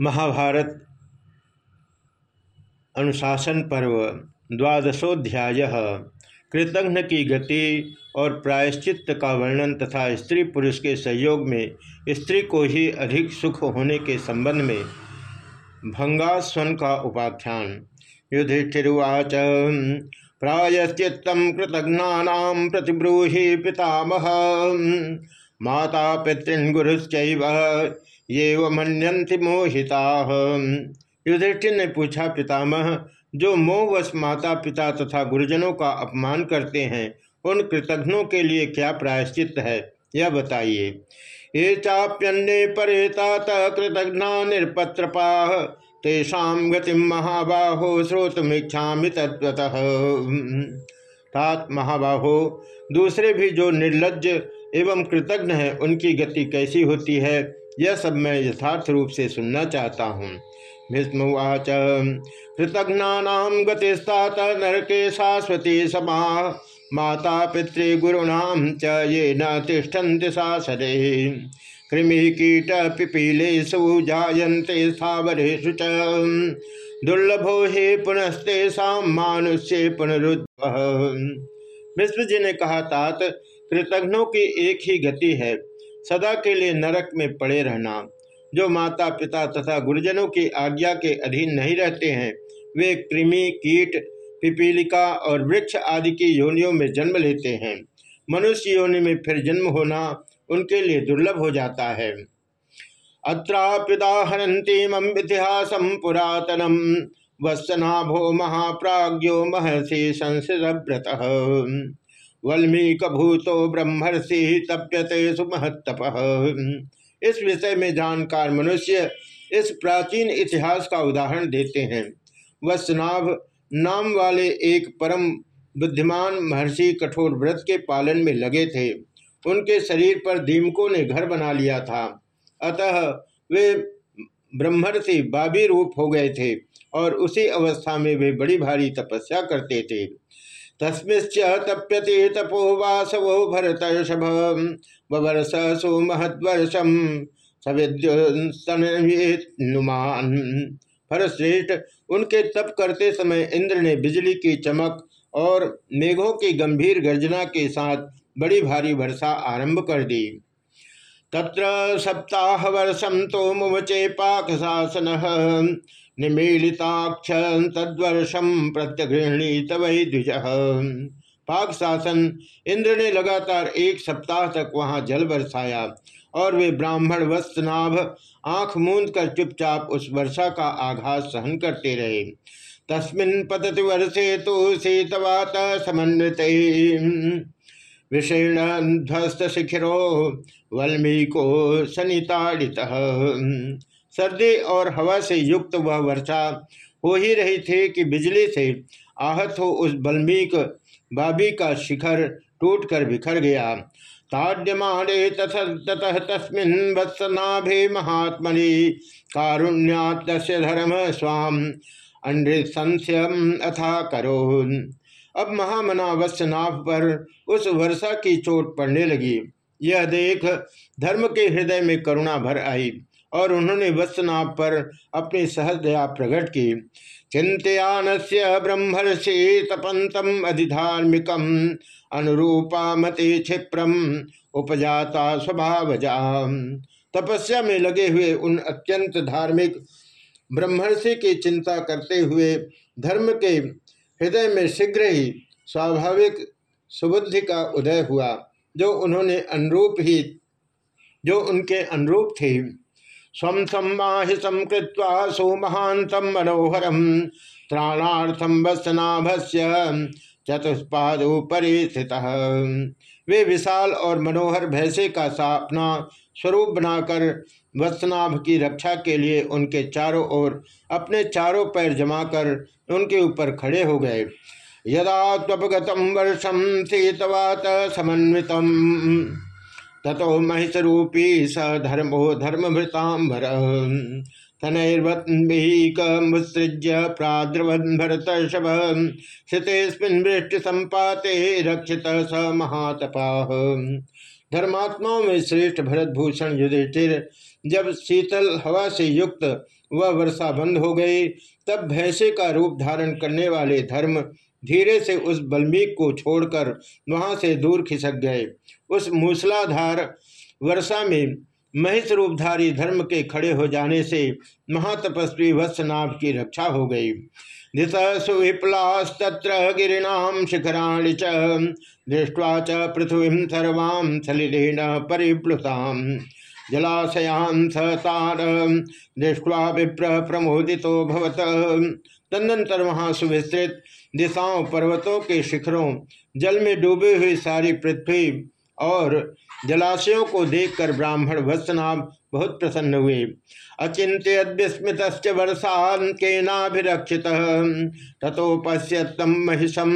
महाभारत अनुशासन पर्व द्वादशोध्याय कृतघ्न की गति और प्रायश्चित का वर्णन तथा स्त्री पुरुष के सहयोग में स्त्री को ही अधिक सुख होने के संबंध में भंगास्वन का उपाख्यान। युधिष्ठिर्वाच प्रायश्चित कृतघ्ना प्रतिब्रूहि पितामह, माता पितृन गुरुश्च ये मनंति मोहिता। युधिष्ठिर ने पूछा, पितामह, जो मोहवश माता पिता तथा गुरुजनों का अपमान करते हैं, उन कृतघ्नों के लिए क्या प्रायश्चित है? यह बताइए। ये चाप्यन्ने परेतात कृतघ्ना निरपत्रपा, तेषा गति महाबाहो श्रोतमीक्षा तत्वतः तात महाबाहो, दूसरे भी जो निर्लज एवं कृतज्ञ है, उनकी गति कैसी होती है? यह सब मैं यथार्थ रूप से सुनना चाहता हूँ। भीष्मवाच कृतघ्ना गतिस्तात नरके शाश्वती समा माता पितृगुरूणाम च ये न तिष्ठन्ति सासरे कृमि कीट पिपीलेशु जायन्ते च। दुर्लभो हे पुनस्तेषा मानुष्य पुनरुद्व विष्णु जी ने कहा, तात कृतघ्नों की एक ही गति है। सदा के लिए नरक में पड़े रहना। जो माता पिता तथा गुरुजनों की आज्ञा के अधीन नहीं रहते हैं, वे कृमि, कीट, पिपीलिका और वृक्ष आदि की योनियों में जन्म लेते हैं। मनुष्य योनि में फिर जन्म होना उनके लिए दुर्लभ हो जाता है। अत्रापिदाहरतीम इतिहास पुरातनम वत्सनाभो महाप्राज्यो महर्षि संसृत वल्मीकभूतो ब्रह्मर्षि तप्यते सुमहत्तप। इस विषय में जानकार मनुष्य इस प्राचीन इतिहास का उदाहरण देते हैं। वत्सनाभ नाम वाले एक परम बुद्धिमान महर्षि कठोर व्रत के पालन में लगे थे। उनके शरीर पर दीमकों ने घर बना लिया था। अतः वे ब्रह्मर्षि बाबी रूप हो गए थे और उसी अवस्था में वे बड़ी भारी तपस्या करते थे। तस्मिश्च तप्यते तपो वासवो भरतर्षभ बवर्ष सुमहद्वर्षम सविद्युनुमान भरतश्रेष्ठ, उनके तप करते समय इंद्र ने बिजली की चमक और मेघों की गंभीर गर्जना के साथ बड़ी भारी वर्षा आरंभ कर दी। तत्र सप्ताह वर्षम तो मुवचे पाक शासन निमीलिताक्ष तद्वर्षम प्रत्यगृहणीत वही द्विज पाक शासन, इंद्र ने लगातार एक सप्ताह तक वहाँ जल बरसाया और वे ब्राह्मण वस्त्रनाभ आँख मूंद कर चुपचाप उस वर्षा का आघात सहन करते रहे। तस्मिन पतति वर्षे तो शीतवात समन्वित। विषीर्ण ध्वस्त शिखिरो, वल्मीको सनिताड़ित सर्दी और हवा से युक्त वह वर्षा हो ही रही थी कि बिजली से आहत हो उस बल्मीक बाबी का शिखर टूट कर बिखर गया। ताड्यमाणे ततः तस्मिन् वत्सनाभे महात्मनि धर्म स्वाम अनृसंस्यम अथा करो अब महामना वत्सनाभ पर उस वर्षा की चोट पड़ने लगी। यह देख धर्म के हृदय में करुणा भर आई। और उन्होंने वत्सनाभ पर अपनी सहज दया प्रकट की। चिंतयान से ब्रह्मर्षि तपंतम अधिधार्मिकम अनुरूपा मते क्षिप्रम उपजाता स्वभावजा तपस्या में लगे हुए उन अत्यंत धार्मिक ब्रह्मर्षि की चिंता करते हुए धर्म के हृदय में शीघ्र ही स्वाभाविक सुबुद्धि का उदय हुआ, जो उन्होंने अनुरूप ही जो उनके अनुरूप थे। स्व सम्माहितम कृत्वा सोमहांतम मनोहरम त्राणार्थम वत्सनाभस्य चतुष्पादोपरि स्थित। वे विशाल और मनोहर भैसे का सा अपना स्वरूप बनाकर वत्सनाभ की रक्षा के लिए उनके चारों ओर अपने चारों पैर जमाकर उनके ऊपर खड़े हो गए। यदा त्वपगतम वर्षम शीतवात समन्वितम। ततो महिषरूपी स धर्मो धर्मभृतांबर तनैर्वत्सृज्य प्राद्रवन भरतर्षभ स्थितेस्मिन् वृष्टि संपाते रक्षित स महातपा। धर्मात्माओं में श्रेष्ठ भरतभूषण युधिष्ठिर, जब शीतल हवा से युक्त वह वर्षा बंद हो गई, तब भैंसे का रूप धारण करने वाले धर्म धीरे से उस बल्मीक को छोड़कर वहाँ से दूर खिसक गए। उस मूसलाधार वर्षा में महिष रूपधारी धर्म के खड़े हो जाने से महातपस्वी वत्सनाभ की रक्षा हो गई। दिश सुविप्लास्तत्र गिरीणाम शिखराणि च, दृष्ट्वा च पृथ्वी सर्वां सलिलेन परिप्लुताम। जलाशयान सतार दृष्टवा विप्र प्रमोदितो भवत। तदनंतर वहाँ सुविस्तृत दिशाओं पर्वतों के शिखरों, जल में डूबे हुई सारी पृथ्वी और जलाशयों को देखकर ब्राह्मण वत्सनाभ बहुत प्रसन्न हुए। अचिंत्य विस्मित वर्षान के नाभिरक्षित तथो पश्यतम महिषम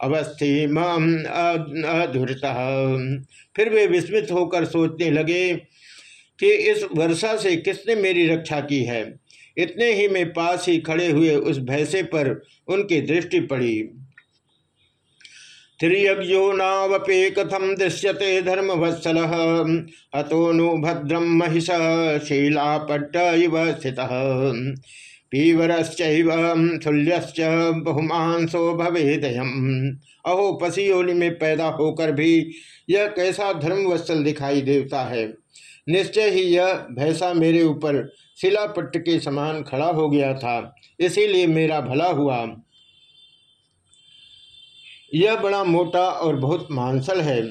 अवस्थी अधुरता। फिर वे विस्मित होकर सोचने लगे कि इस वर्षा से किसने मेरी रक्षा की है? इतने ही में पास ही खड़े हुए उस भैंसे पर उनकी दृष्टि पड़ी। त्रियज्ञो नावपे कथम दृश्यते धर्म वत्सल अतो नु भद्रम महिष शीलापट्ट इव स्थित। पीवरश्चुल्यश्च बहुमांसो भवेदयम अहो, पसियोनि में पैदा होकर भी यह कैसा धर्म वत्सल दिखाई देता है? निश्चय ही यह भैसा मेरे ऊपर शिलापट्ट के समान खड़ा हो गया था। इसीलिए मेरा भला हुआ। यह बड़ा मोटा और बहुत मांसल है।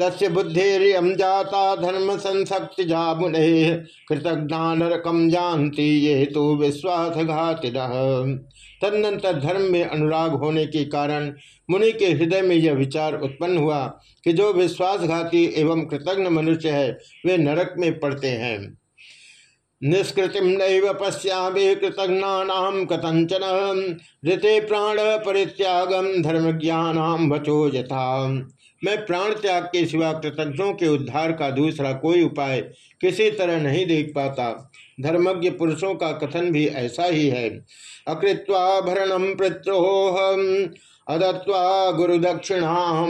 तस्य बुद्धिरियम जाता धर्म संसक्ति जा मुने कृतज्ञानरकम जानती ये तो विश्वासघात तदनंतर धर्म में अनुराग होने के कारण मुनि के हृदय में यह विचार उत्पन्न हुआ कि जो विश्वासघाती एवं कृतज्ञ मनुष्य है, वे नरक में पड़ते हैं। निष्कृतिम नैव पश्यामे कृतज्ञानाम कथंचन ऋते प्राण परित्यागम धर्म ज्ञानाम वचो यथा। मैं प्राण त्याग के सिवा कृतज्ञों के उद्धार का दूसरा कोई उपाय किसी तरह नहीं देख पाता। धर्मज्ञ पुरुषों का कथन भी ऐसा ही है। अकृत्वा भरणम पित्रोह अदत्वा गुरुदक्षिणा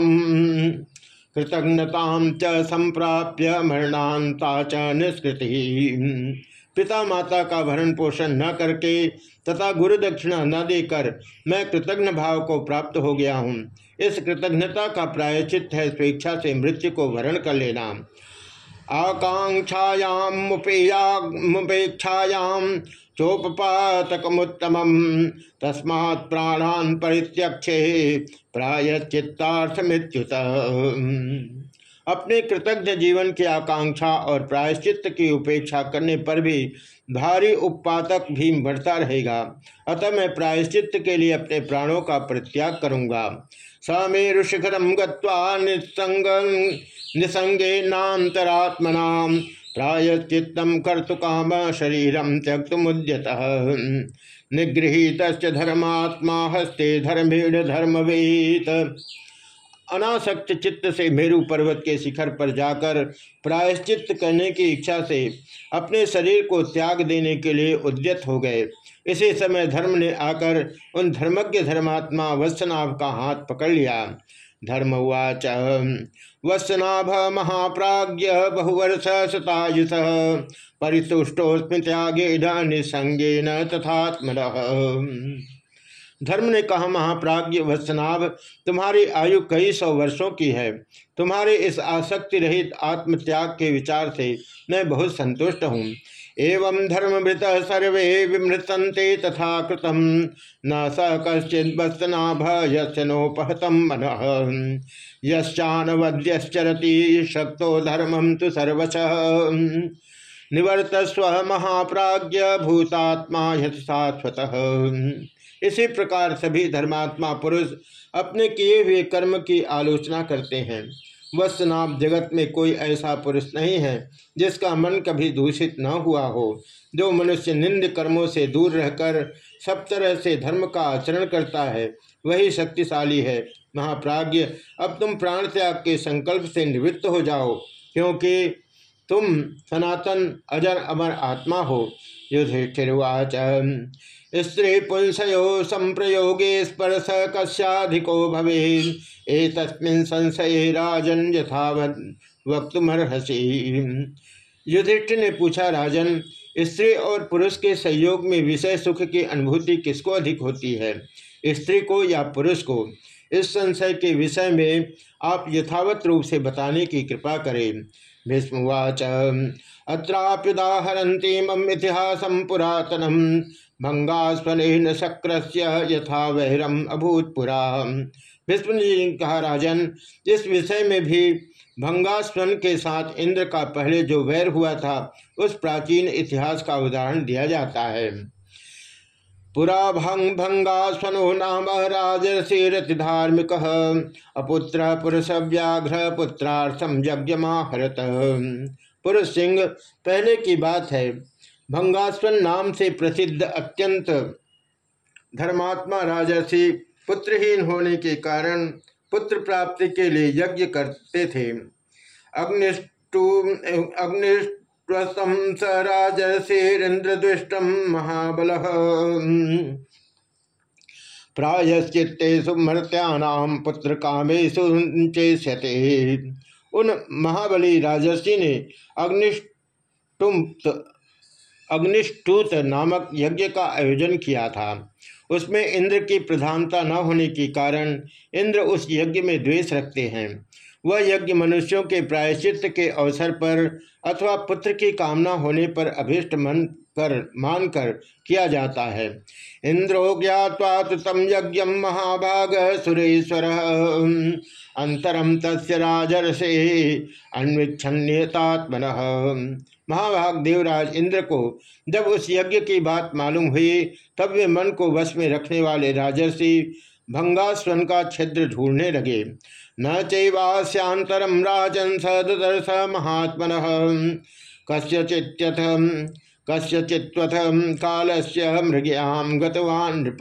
कृतज्ञता च संप्राप्य मरणांता च निष्कृति। पिता माता का भरण पोषण न करके तथा गुरु दक्षिणा न देकर मैं कृतज्ञ भाव को प्राप्त हो गया हूँ। इस कृतज्ञता का प्रायचित है, स्वेच्छा से मृत्यु को वरण कर लेना। आकांक्षायामुपेक्षायाम चोपातकमुत्तम तस्मा प्राणान परित्यक्षे प्रायश्चित्तार्थमित्युत अपने कृतज्ञ जीवन की आकांक्षा और प्रायश्चित की उपेक्षा करने पर भी भारी उपपातक भी बढ़ता रहेगा। अतः मैं प्रायश्चित के लिए अपने प्राणों का परित्याग करूँगा। समेरु शिखरम गत्संग निसंगे नातरात्मना प्रायश्चित कर्तुकाम शरीरम त्यक्त मुद्यत निगृहित धर्मात्मा हस्ते धर्मेण धर्मवेत। अनासक्त चित्त से मेरु पर्वत के शिखर पर जाकर प्रायश्चित करने की इच्छा से अपने शरीर को त्याग देने के लिए उद्यत हो गए। इसी समय धर्म ने आकर उन धर्मज्ञ धर्मात्मा वत्सनाभ का हाथ पकड़ लिया। धर्म उवाच, वत्सनाभ महाप्राज्य बहुवर्ष शतायुष परितुष्टोस्म त्यागे निसंगे न तथात्म धर्म ने कहा महाप्राज्य वत्सनाभ, तुम्हारी आयु कई सौ वर्षों की है। तुम्हारे इस आसक्ति रहित आत्मत्याग के विचार से मैं बहुत संतुष्ट हूँ। एवं धर्मभृत सर्वे विमृतंते तथा कृतम। न स कश्चित वत्सनाभ योपहतम मन। यश्चानवद्यश्चरती शक्तो धर्मम तो सर्वश। निवर्त स्व महाप्राज्य भूतात्मा यथ शाश्वत इसी प्रकार सभी धर्मात्मा पुरुष अपने किए हुए कर्म की आलोचना करते हैं। वत्सनाभ जगत में कोई ऐसा पुरुष नहीं है, जिसका मन कभी दूषित न हुआ हो, जो मनुष्य निंद कर्मों से दूर रहकर सब तरह से धर्म का आचरण करता है, वही शक्तिशाली है। महाप्राज्य अब तुम प्राण त्याग के संकल्प से निवृत्त हो जाओ, क्योंकि तुम सनातन अजर अमर आत्मा हो। युधिष्ठिर्वाच स्त्री पुंसयो संप्रयोगे स्पर्श कस्याधिको भवे एक संशय राजन यथावत वक्तुमर्हसी। युधिष्ठिर ने पूछा, राजन, स्त्री और पुरुष के संयोग में विषय सुख की अनुभूति किसको अधिक होती है? स्त्री को या पुरुष को? इस संशय के विषय में आप यथावत रूप से बताने की कृपा करें। भीष्मवाच अत्राप्युदाहरती मम इतिहास पुरातनम। भंगास्वन शक्र यथा वैरम अभूतपुरा भीष्म जी ने कहा, राजन, इस विषय में भी भंगास्वन के साथ इंद्र का पहले जो वैर हुआ था, उस प्राचीन इतिहास का उदाहरण दिया जाता है। पुरा भंग भंगास्वनो नाम राजसी धार्मिक, अपुत्र पुरुष व्याघ्र पुत्रार्थम यज्ञ महारत पुरुष सिंह, पहले की बात है भंगास्वन नाम से प्रसिद्ध अत्यंत धर्मात्मा राजसी पुत्रहीन होने के कारण पुत्र प्राप्ति के लिए यज्ञ करते थे। अग्निष्टु स महाबल। प्रायश्चित्तेषु मर्त्यानाम पुत्र कामेशु चेष्यते। उन महाबली राजर्षि ने अग्निष्टुम अग्निष्टुत नामक यज्ञ का आयोजन किया था। उसमें इंद्र की प्रधानता न होने के कारण इंद्र उस यज्ञ में द्वेष रखते हैं। वह यज्ञ मनुष्यों के प्रायश्चित के अवसर पर अथवा पुत्र की कामना होने पर अभिष्ट मन कर मानकर किया जाता है। इंद्रो ज्ञावा तम यज्ञ महाभाग सुरेश्वर। अंतरम तस्य राजर्षे महाभाग देवराज इंद्र को जब उस यज्ञ की बात मालूम हुई, तब वे मन को वश में रखने वाले राजर्षि भंगास्वन का छिद्र ढूँढने लगे। न चैवास्यांतरम राजन सदर्श महात्मन। कस्यचित्यथ कस्यचित्वथ कालस्य मृगयाम गतवान नृप।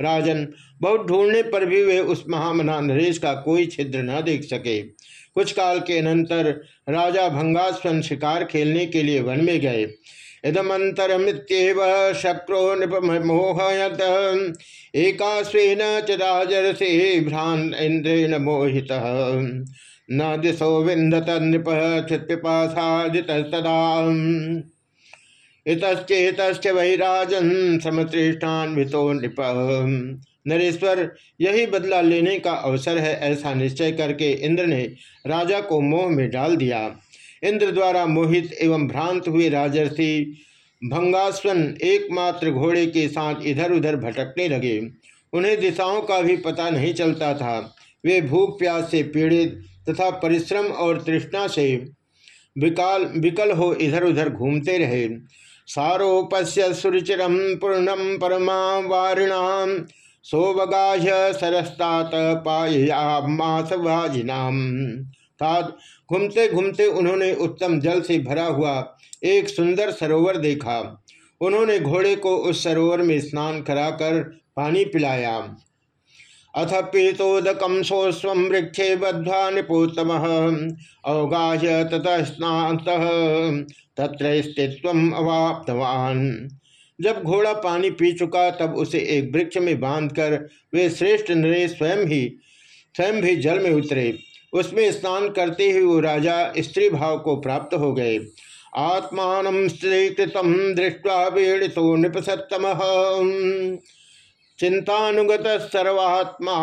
राजन, बहुत ढूँढने पर भी वे उस महामना नरेश का कोई छिद्र न देख सके। कुछ काल के अनंतर राजा भंगास्वन शिकार खेलने के लिए वन में गए। इदमंतरमित्येव शक्रो नृपमोहयत, एकास्वेन च राजर्षि भ्रांत इंद्रेण मोहित। न दिशो विंदत नृप चित्पिपासादितस्तदा इतश्चेत वही राजन समतृष्टान्वितो नृप। नरेश्वर यही बदला लेने का अवसर है ऐसा निश्चय करके इंद्र ने राजा को मोह में डाल दिया। इंद्र द्वारा मोहित एवं भ्रांत हुए राजर्षि भंगास्वन एकमात्र घोड़े के साथ इधर उधर भटकने लगे। उन्हें दिशाओं का भी पता नहीं चलता था। वे भूख प्यास से पीड़ित तथा परिश्रम और तृष्णा से विकाल, विकल हो इधर उधर घूमते रहे। सारोपस्य सुरुचिरम पूर्णम परमा वारिणाम सोवगाह्य सरस्तात पायामासवाजिनाम तात घूमते घूमते उन्होंने उत्तम जल से भरा हुआ एक सुंदर सरोवर देखा। उन्होंने घोड़े को उस सरोवर में स्नान कराकर पानी पिलाया। अथ पीतोदकम सोस्व वृक्षे बद्वा निपोतम। अवगाह्य ततः स्नात तत्र स्थित्व अवाप्तवान। जब घोड़ा पानी पी चुका, तब उसे एक वृक्ष में बांधकर वे श्रेष्ठ नरेश स्वयं ही, स्वयं भी जल में उतरे। उसमें स्नान करते ही वो राजा स्त्री भाव को प्राप्त हो गए। आत्मान स्त्रीकृतम दृष्टवा वेणितो नृपसतम चिंतानुगत सर्वात्मा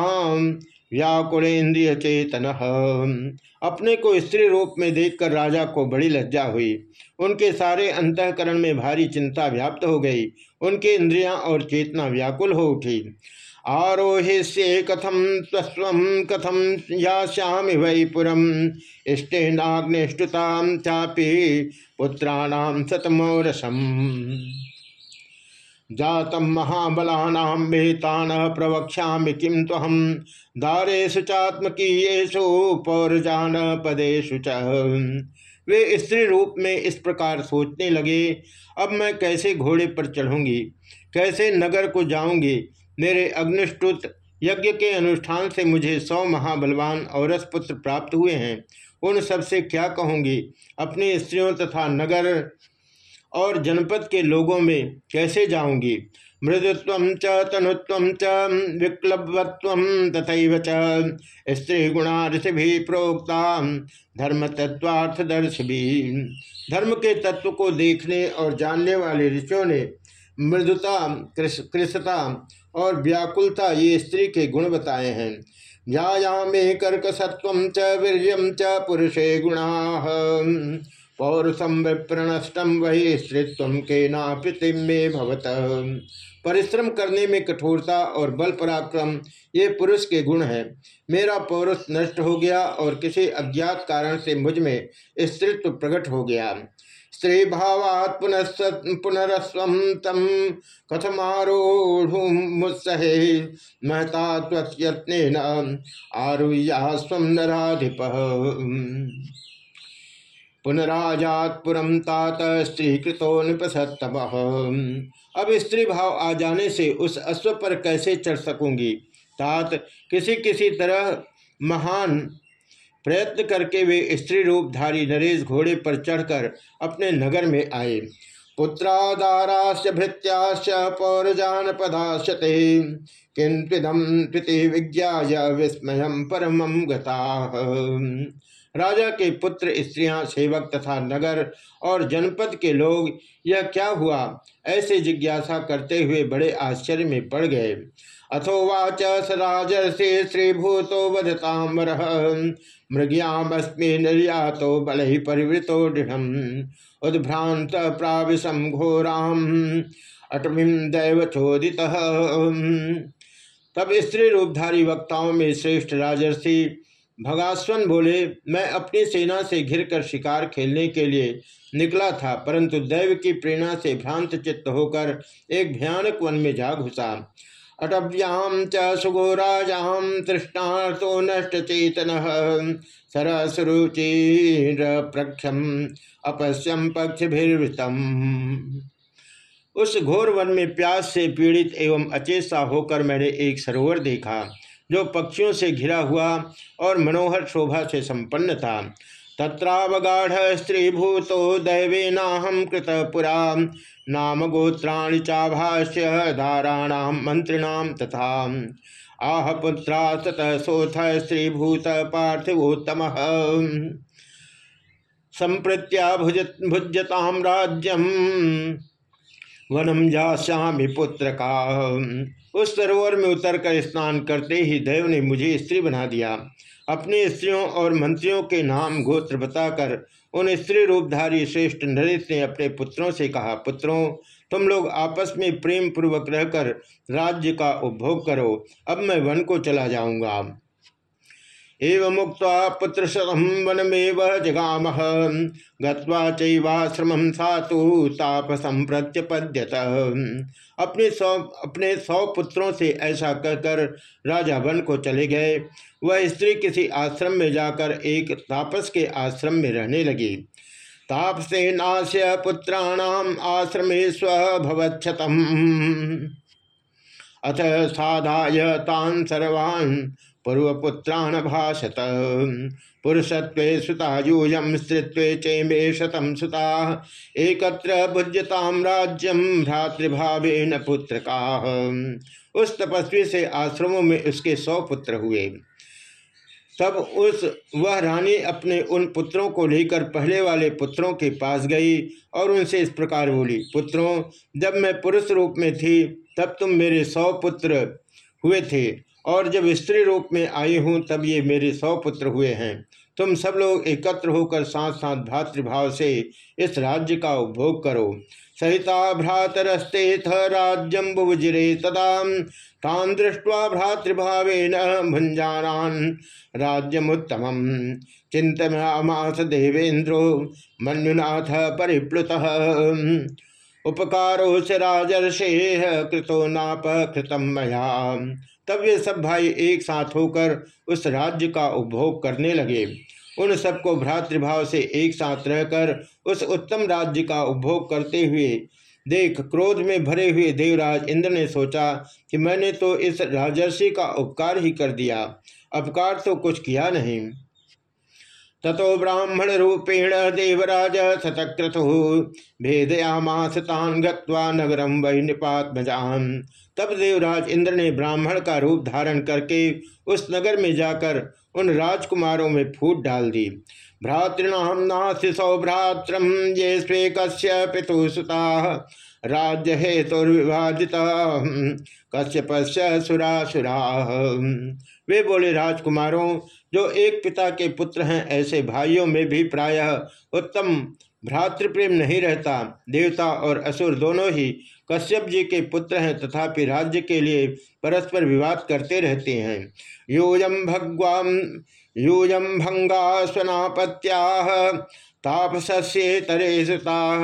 व्याकुलेन्द्रिय चेतन अपने को स्त्री रूप में देखकर राजा को बड़ी लज्जा हुई। उनके सारे अंतकरण में भारी चिंता व्याप्त हो गई। उनके इंद्रियाँ और चेतना व्याकुल हो उठी। आरोहिष्ये कथम तस्व कथम या श्याम वै पुरम इष्टेनाग्निष्टुता चापी पुत्राणाम सतमोरसम। जातम महाबलानाम प्रवक्षा किम तो हम दारेशु चात्मकीयेशु पौरजान पदेशु च। वे स्त्री रूप में इस प्रकार सोचने लगे, अब मैं कैसे घोड़े पर चढ़ूँगी? कैसे नगर को जाऊँगी? मेरे अग्निष्टुत यज्ञ के अनुष्ठान से मुझे सौ महाबलवान और पुत्र प्राप्त हुए हैं। उन सबसे क्या कहूँगी? अपनी स्त्रियों तथा नगर और जनपद के लोगों में कैसे जाऊँगी? मृदुत्व च, तनुत्व च विक्लवत्व तथा च। स्त्री गुणा ऋषि प्रोक्ता धर्म तत्वार्थदर्श भी धर्म के तत्व को देखने और जानने वाले ऋषियों ने मृदुता कृषता और व्याकुलता ये स्त्री के गुण बताए हैं। व्यायामे कर्कसत्व च वीर च, पुरुषे गुणा। पौरुषम विप्रणष्टम वही स्त्रीत्व के नापितिम भवत। परिश्रम करने में कठोरता और बल पराक्रम, ये पुरुष के गुण हैं। मेरा पौरुष नष्ट हो गया और किसी अज्ञात कारण से मुझमें स्त्रीत्व प्रकट हो गया। स्त्री भावात पुनरस्व तम कथमारोढ़ मुत्सहे महता त्वयत्न आरुह्या स्व नाधिप पुनराजात्पुरम तात स्त्रीकृतो निपसतम अब स्त्री भाव आ जाने से उस अश्व पर कैसे चढ़ सकूँगी? तात किसी किसी तरह महान प्रयत्न करके वे स्त्री रूपधारी नरेश घोड़े पर चढ़कर अपने नगर में आए। पुत्रादाराश्च भृत्याश्च पौरजानपदाश्चते। किन्विदम प्रीति विज्ञा विस्मय परम गता। राजा के पुत्र, स्त्रियाँ, सेवक तथा नगर और जनपद के लोग, यह क्या हुआ? ऐसे जिज्ञासा करते हुए बड़े आश्चर्य में पड़ गए। अथोवाच स राजर्षि श्रीभूतो वधतामर मृग्यामस्मी निर्यातो बल ही परिवृतो दृढ़ उद्भ्रांत प्राविशम घोराम। अटमिम दैव चोदित तब स्त्री रूपधारी वक्ताओं में श्रेष्ठ राजर्षि भगास्वन बोले, मैं अपनी सेना से घिरकर शिकार खेलने के लिए निकला था, परंतु दैव की प्रेरणा से भ्रांत चित्त होकर एक भयानक वन में जा घुसा। अटव्याम च सुगोराजाम तृष्णार्थो नष्ट चेतन सरसरुचिर प्रक्षम अपश्यम पक्षभिर्वृतम। उस घोर वन में प्यास से पीड़ित एवं अचेसा होकर मैंने एक सरोवर देखा। जो पक्षियों से घिरा हुआ और मनोहर शोभा से संपन्न था। तत्रावगाढ़ स्त्रीभूतो दैवेनाहम कृत पुरा। नाम गोत्राणि चाभाष्य धाराणाम मंत्रिणाम तथा। आह पुत्रा ततः सोथ स्त्रीभूत पार्थिवोत्तम। संप्रत्या भुज भुजताम राज्यम वनम जाश्यामी पुत्र का उस सरोवर में उतर कर स्नान करते ही देव ने मुझे स्त्री बना दिया। अपने स्त्रियों और मंत्रियों के नाम गोत्र बताकर उन स्त्री रूपधारी श्रेष्ठ नरेश ने अपने पुत्रों से कहा, पुत्रों, तुम लोग आपस में प्रेम पूर्वक रहकर राज्य का उपभोग करो। अब मैं वन को चला जाऊँगा। एवं मुक्त पुत्र वनमेव जगाम। गत्वा चैवाश्रम सातु तापसम प्रत्यपद्यत अपने सौ अपने सौ पुत्रों से ऐसा कहकर राजा वन को चले गए। वह स्त्री किसी आश्रम में जाकर एक तापस के आश्रम में रहने लगी। तापसेनास्य पुत्राणाम आश्रमे स्वभवक्षतम अथ साधा तान सर्वान् पूर्वपुत्राण भाषत पुरुषत्व सुतायूयम स्त्रीत्व चेमे शतम सुता। एकत्र भुज्यताम राज्यम भ्रातृभावेन पुत्र का उस तपस्वी से आश्रमों में उसके सौ पुत्र हुए। तब उस, वह रानी अपने उन पुत्रों को लेकर पहले वाले पुत्रों के पास गई और उनसे इस प्रकार बोली, पुत्रों, जब मैं पुरुष रूप में थी, तब तुम मेरे सौ पुत्र हुए थे। और जब स्त्री रूप में आई हूँ, तब ये मेरे सौ पुत्र हुए हैं। तुम सब लोग एकत्र होकर साथ साथ भातृभाव से इस राज्य का उपभोग करो। सहिता भ्रातरस्ते थ राज्यम बुजिरे तदा तान दृष्टवा भ्रातृभावेन भुंजानान राज्यमुत्तम चिंतमास देवेन्द्रो मनुनाथ परिप्लुत। उपकारो से राजर्षे कृतो नाप कृतम मया। तब वे सब भाई एक साथ होकर उस राज्य का उपभोग करने लगे। उन सबको भ्रातृभाव से एक साथ रहकर उस उत्तम राज्य का उपभोग करते हुए देख क्रोध में भरे हुए देवराज इंद्र ने सोचा कि मैंने तो इस राजर्षि का उपकार ही कर दिया, अपकार तो कुछ किया नहीं। ततो ब्राह्मण रूपेण देवराज शतक्रतु भेदयामास तान गत्वा नगरम वही निपात्मजान। तब देवराज इंद्र ने ब्राह्मण का रूप धारण करके उस नगर में जाकर उन राजकुमारों में फूट डाल दी। भ्रातृणाम नास्ति सौभ्रात्रम ये स्वे कश्य पितु सुता राज्य हेतुर्विभाजित कश्यपस्य सुरासुरा। वे बोले, राजकुमारों, जो एक पिता के पुत्र हैं, ऐसे भाइयों में भी प्रायः उत्तम भ्रातृप्रेम नहीं रहता। देवता और असुर दोनों ही कश्यप जी के पुत्र हैं तथापि राज्य के लिए परस्पर विवाद करते रहते हैं। यूयम भगवान यूयम भंगा स्वनापत्या तापसस्येतरे सुता,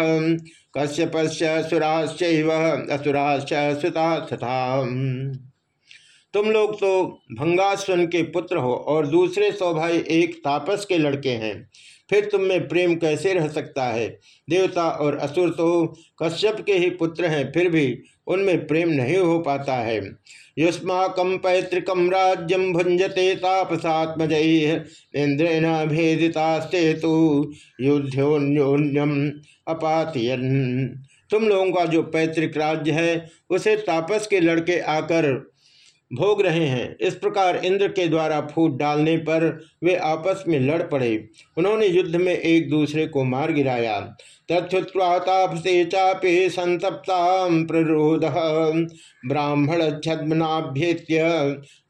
कश्यपस्य सुराश्च असुराश्च सुता तथा तुम लोग तो भंगास्वन के पुत्र हो और दूसरे सौ भाई एक तापस के लड़के हैं। फिर तुम में प्रेम कैसे रह सकता है? देवता और असुर तो कश्यप के ही पुत्र हैं, फिर भी उनमें प्रेम नहीं हो पाता है। युष्माकम पैतृकम राज्यम भुंजते तापसात्मज इंद्रेण भेदितास्ते तो युद्धोन्योन्यम अपातियन। तुम लोगों का जो पैतृक राज्य है, उसे तापस के लड़के आकर भोग रहे हैं। इस प्रकार इंद्र के द्वारा फूट डालने पर वे आपस में लड़ पड़े। उन्होंने युद्ध में एक दूसरे को मार गिराया। तत्वातापसे चापे संतप्ता प्ररोध। ब्राह्मण छद्मनाभ्येत्य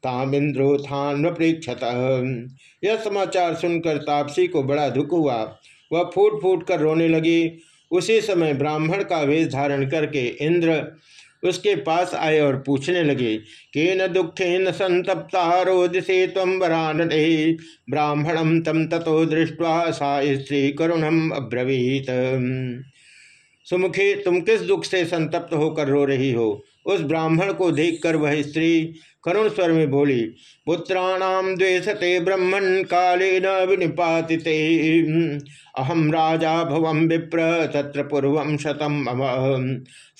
तामिंद्रोत्थान प्रेक्षत यह समाचार सुनकर तापसी को बड़ा दुख हुआ। वह फूट फूट कर रोने लगी। उसी समय ब्राह्मण का वेश धारण करके इंद्र उसके पास आए और पूछने लगे के न दुखेन संतप्ता रोदसे तम वरानदे ब्राह्मणम तम तथो दृष्टवा सा स्त्री करुणम अब्रवीत। सुमुखी, तुम किस दुख से संतप्त होकर रो रही हो? उस ब्राह्मण को देखकर वह स्त्री करुण स्वर में बोली पुत्राणाम द्वेषते ब्रह्मण काले विनिपाति अहम राजा भवम विप्र, तत्र पूर्व शतम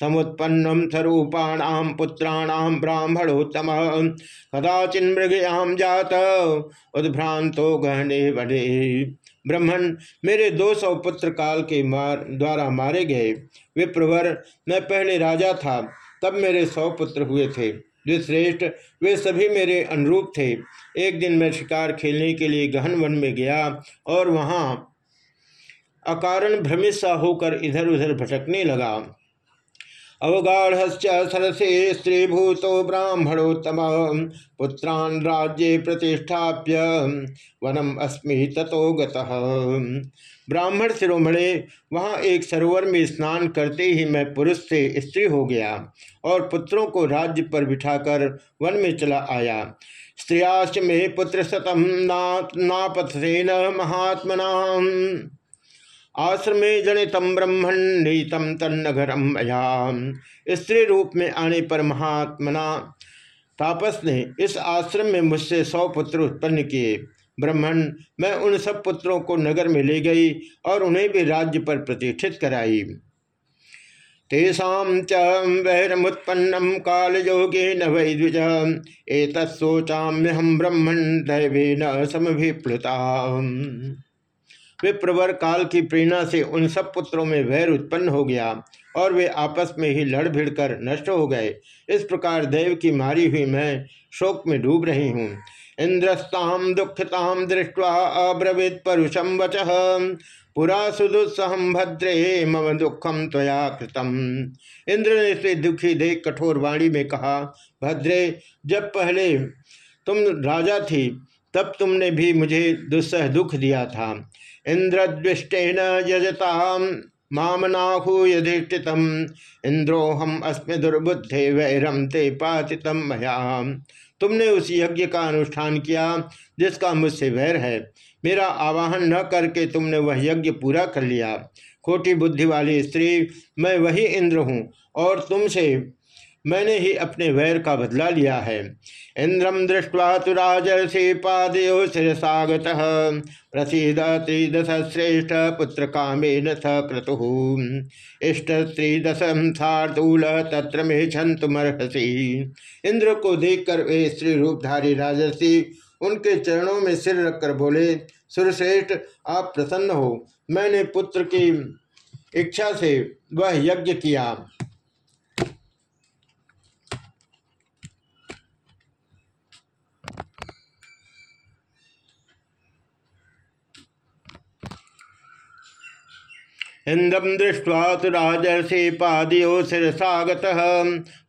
समुत्पन्नम स्वरूपाणाम पुत्राणाम ब्राह्मणोत्तम। कदाचिन मृगयाम जात उद्भ्रांतो गहने बड़े ब्रह्मण मेरे दो सौ पुत्र काल के मार, द्वारा मारे गए। विप्रवर, मैं पहले राजा था, तब मेरे सौ पुत्र हुए थे। श्रेष्ठ वे सभी मेरे अनुरूप थे। एक दिन मैं शिकार खेलने के लिए गहन वन में गया और वहाँ अकारण भ्रमित सा होकर इधर उधर भटकने लगा। अवगाढ़ सरसे स्त्रीभूतो ब्राह्मणोत्तम पुत्रान राज्य प्रतिष्ठाप्य वनम अस्मी तथो ब्राह्मण शिरोमणे, वहाँ एक सरोवर में स्नान करते ही मैं पुरुष से स्त्री हो गया और पुत्रों को राज्य पर बिठाकर वन में चला आया। स्त्रियाश्च में पुत्र सतम ना नापथसेन महात्मना आश्रमे जनितम ब्रह्मण नीतम तन्नगरम अयाम। स्त्री रूप में आने पर महात्मना तापस ने इस आश्रम में मुझसे सौ पुत्र उत्पन्न किए। ब्रह्मण, मैं उन सब पुत्रों को नगर में ले गई और उन्हें भी राज्य पर प्रतिष्ठित कराई। तेषा च वैरमुत्पन्नम काल योगे न वै द्विज। एक हम ब्रह्मण दैवे न समभिप्लुता विप्रवर काल की प्रेरणा से उन सब पुत्रों में वैर उत्पन्न हो गया और वे आपस में ही लड़ भिड़ कर नष्ट हो गए। इस प्रकार देव की मारी हुई मैं शोक में डूब रही हूँ। इंद्रस्ताम दुखताम दृष्टवा अब्रवीत परुषम वच। पुरा सुदुस्सहम भद्रे मम दुखम त्वया कृतम। इंद्र ने इसे दुखी देख कठोर वाणी में कहा, भद्रे, जब पहले तुम राजा थी तब तुमने भी मुझे दुस्सह दुख दिया था। इंद्रद्विष्टेन यजता मामनाहूयधिष्ठित इंद्रोहम अस्म दुर्बुद्धे वैरम ते पातितम मयाम। तुमने उस यज्ञ का अनुष्ठान किया, जिसका मुझसे वैर है। मेरा आवाहन न करके तुमने वह यज्ञ पूरा कर लिया। खोटी बुद्धि वाली स्त्री, मैं वही इंद्र हूँ और तुमसे मैंने ही अपने वैर का बदला लिया है। इंद्रम दृष्टवा तो राजर्षि पादयो त्रिदश श्रेष्ठ पुत्र कामे न क्रतु। इष्ट त्रिदशम शार्दूल तत्र में छंतुमर्हसी इंद्र को देखकर वे स्त्री रूपधारी राजसी उनके चरणों में सिर रखकर बोले, सुरश्रेष्ठ, आप प्रसन्न हो। मैंने पुत्र की इच्छा से वह यज्ञ किया। इंद्रम दृष्ट्वा तो राजर्षि पादयो शिरसागत।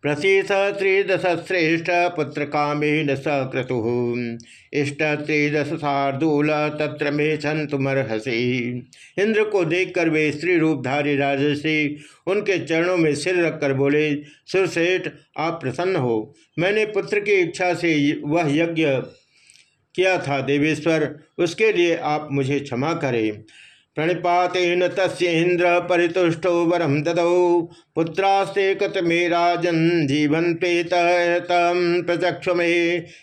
प्रसीस त्रिदश्रेष्ठ पुत्र कामेन सक्रतु इष्ट त्रिदश शार्दूल तत्र मे छंतुमर्हसी इंद्र को देखकर वे स्त्री रूपधारी राजर्षि उनके चरणों में सिर रखकर बोले सुरसेठ आप प्रसन्न हो। मैंने पुत्र की इच्छा से वह यज्ञ किया था, देवेश्वर। उसके लिए आप मुझे क्षमा करें। प्रणिपातेन तस्ेन्द्र परितुष्टो वरम ददौ। पुत्रास्ते कत मे राजन जीवन पेत प्रचक्ष मे।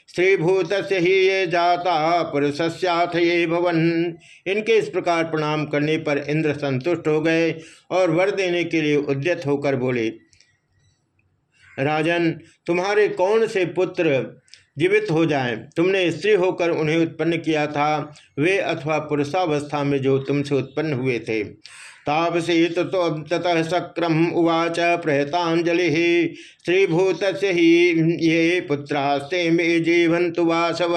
स्त्रीभूत ही ये जाता, पुरुषस्याथ ये भवन। इनके इस प्रकार प्रणाम करने पर इंद्र संतुष्ट हो गए और वर देने के लिए उद्यत होकर बोले, राजन, तुम्हारे कौन से पुत्र जीवित हो जाएँ। तुमने स्त्री होकर उन्हें उत्पन्न किया था, वे अथवा पुरुषावस्था में जो तुमसे उत्पन्न हुए थे। तापसी ततः सक्रम उवाच प्रहतांजलि स्त्रीभूत ही ये पुत्रास्ते में जीवंतु वासव।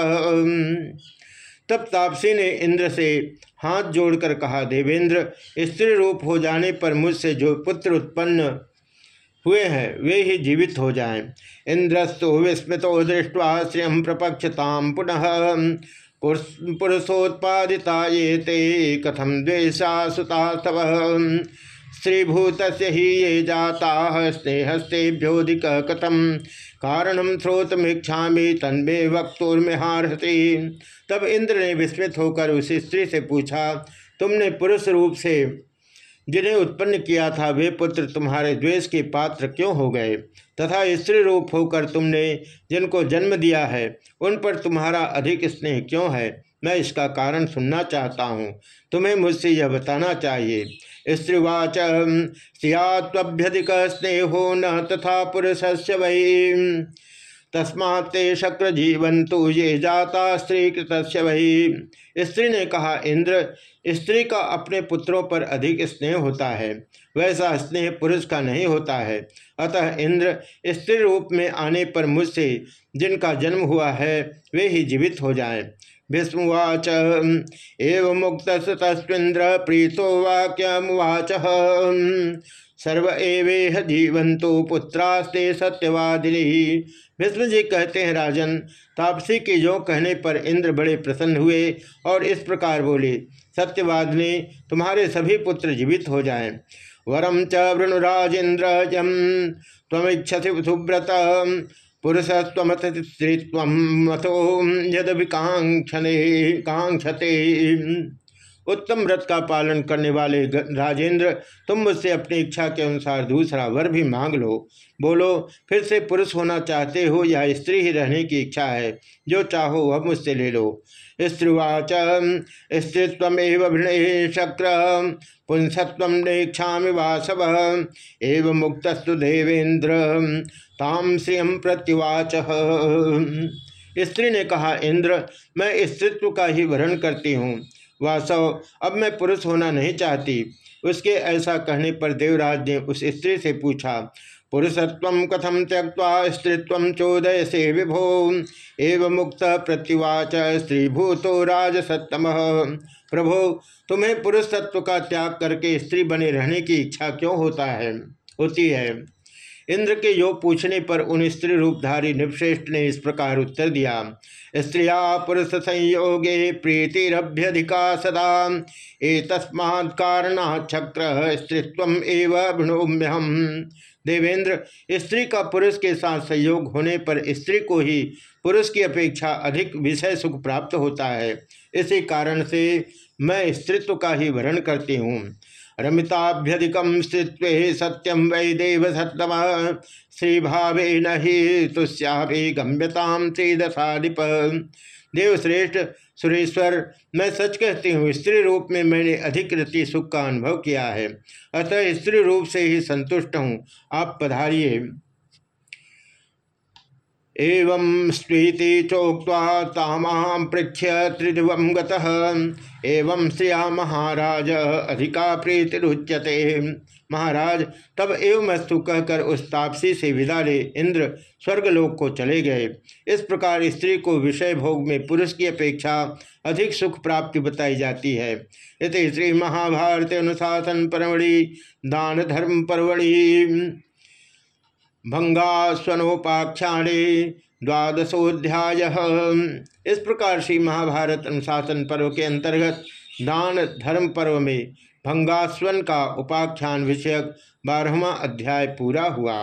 तब तापसी ने इंद्र से हाथ जोड़कर कहा, देवेंद्र, स्त्री रूप हो जाने पर मुझसे जो पुत्र उत्पन्न हुए हैं, वे ही जीवित हो जाएँ। इंद्रस्तु विस्मृत दृष्टवा श्रियम प्रपक्षताम पुनः पुरुषोत्पादिता ये ते कथम द्वेषा सुता तव स्त्रीभूत ही ये जाता स्नेहस्तेभ्योधिक कथम कारणम स्रोतमीक्षा तन्मे वक्तुर्मिहारती तब इंद्र ने विस्मित होकर उसी स्त्री से पूछा, तुमने पुरुष रूप से जिन्हें उत्पन्न किया था, वे पुत्र तुम्हारे द्वेष के पात्र क्यों हो गए? तथा स्त्री रूप होकर तुमने जिनको जन्म दिया है, उन पर तुम्हारा अधिक स्नेह क्यों है? मैं इसका कारण सुनना चाहता हूँ। तुम्हें मुझसे यह बताना चाहिए। स्त्रीवाच सियाभ्यधिक स्नेहो न तथा पुरुष से वही तस्मात्ते शक्र जीवंतु ये जाता स्त्री कृत वही स्त्री ने कहा, इंद्र स्त्री का अपने पुत्रों पर अधिक स्नेह होता है, वैसा स्नेह पुरुष का नहीं होता है। अतः इंद्र स्त्री रूप में आने पर मुझसे जिनका जन्म हुआ है, वे ही जीवित हो जाएँ। भीष्मवाच एवं मुक्त तस्विंद्र प्रीतो वाक्यमुवाच सर्व एवेह जीवंतो पुत्रास्ते सत्यवादिनी। भीष्म जी कहते हैं, राजन, तापसी के जो कहने पर इंद्र बड़े प्रसन्न हुए और इस प्रकार बोले सत्यवादिनी तुम्हारे सभी पुत्र जीवित हो जाएँ। वरम च वृणुराजेन्द्र यम तमीक्षति सुव्रत स्त्री स्त्रीत्वमथो यद कांक्षते उत्तम व्रत का पालन करने वाले राजेंद्र, तुम मुझसे अपनी इच्छा के अनुसार दूसरा वर भी मांग लो। बोलो, फिर से पुरुष होना चाहते हो या स्त्री ही रहने की इच्छा है? जो चाहो वह मुझसे ले लो। स्त्रीवाच स्त्रीत्व वृणे शक्र, पुंसत्व नेक्षा वासव, एवं मुक्तस्तु देवेंद्र ताम श्रियम प्रत्युवाच। स्त्री ने कहा, इंद्र, मैं स्त्रीत्व का ही वर्ण करती हूँ। वासव अब मैं पुरुष होना नहीं चाहती। उसके ऐसा कहने पर देवराज ने उस स्त्री से पूछा, पुरुषत्व कथम त्यक्ता स्त्रीत्व चोदय से विभो? एवं मुक्त प्रत्युवाच स्त्री भूतो राजसत्तम। प्रभो, तुम्हें पुरुष तत्व का त्याग करके स्त्री बने रहने की इच्छा क्यों होता है? होती है। इंद्र के योग पूछने पर उन स्त्री रूपधारी निपश्रेष्ठ ने इस प्रकार उत्तर दिया, स्त्रिया पुरुष संयोगे प्रीतिरभ्यधिका सदा। ए तस्मात् कारणाचक्र चक्र स्त्रीत्व एवं देवेंद्र, स्त्री का पुरुष के साथ संयोग होने पर स्त्री को ही पुरुष की अपेक्षा अधिक विषय सुख प्राप्त होता है। इसी कारण से मैं स्त्रीत्व का ही वर्ण करती हूँ। रमिताभ्यधिकम स्त्रित्व सत्यम वै देव सत्तम। श्री भावे नही तुष्याभि गम्यताम त्रिदशाधिप देवश्रेष्ठ सुरेश्वर, मैं सच कहती हूँ, स्त्री रूप में मैंने अधिक रति सुख का अनुभव किया है। अतः स्त्री रूप से ही संतुष्ट हूँ। आप पधारिए। एवं स्वीति चोक्वा तामां पृछ्य त्रिदिव गतः। श्रिया महाराज, अधिका प्रीतिरुच्यते महाराज, तब एवं अस्तु कहकर उस तापसी से विदा ले इंद्र स्वर्गलोक को चले गए। इस प्रकार स्त्री को विषय भोग में पुरुष की अपेक्षा अधिक सुख प्राप्ति बताई जाती है। इस श्री महाभारत अनुशासन परमणि दान धर्म परवणि भंगास्वनोपाख्याणे द्वादशोध्याय इस प्रकार श्री महाभारत अनुशासन पर्व के अंतर्गत दान धर्म पर्व में भंगास्वन का उपाख्यान विषयक बारहवा अध्याय पूरा हुआ।